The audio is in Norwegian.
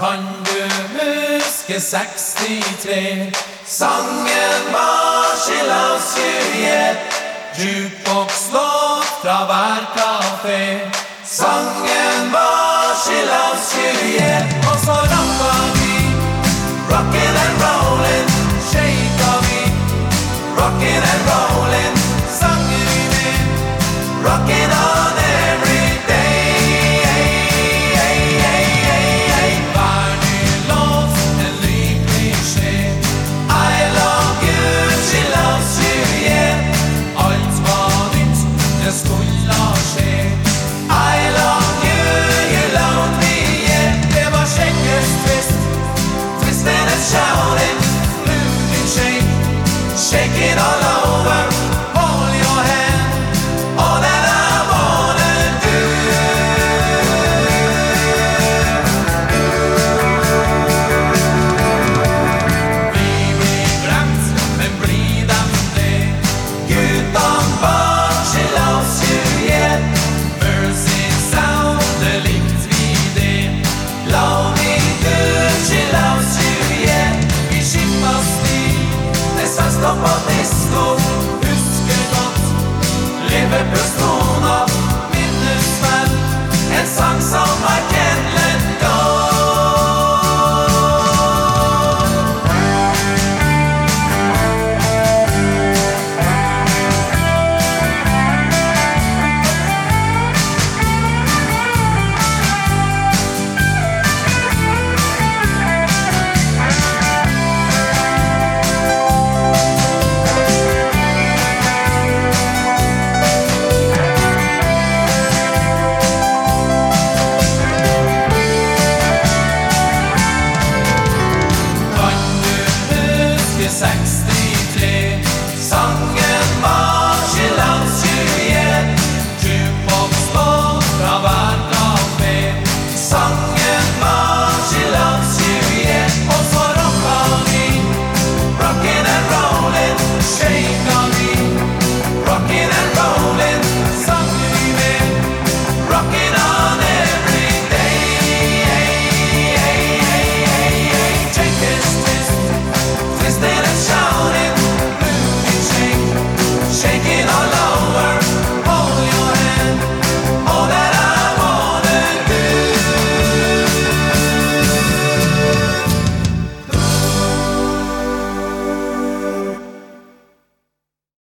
Kan du huske 63? Sangen var She loves you yet. Jukebox-låt fra hver kafé. Sangen var you yet. Og så rappa vi, rockin' and rollin'. Shaka vi, rockin' and rollin'. Sangen vi med, rockin' on. shaking all Let's go. sex.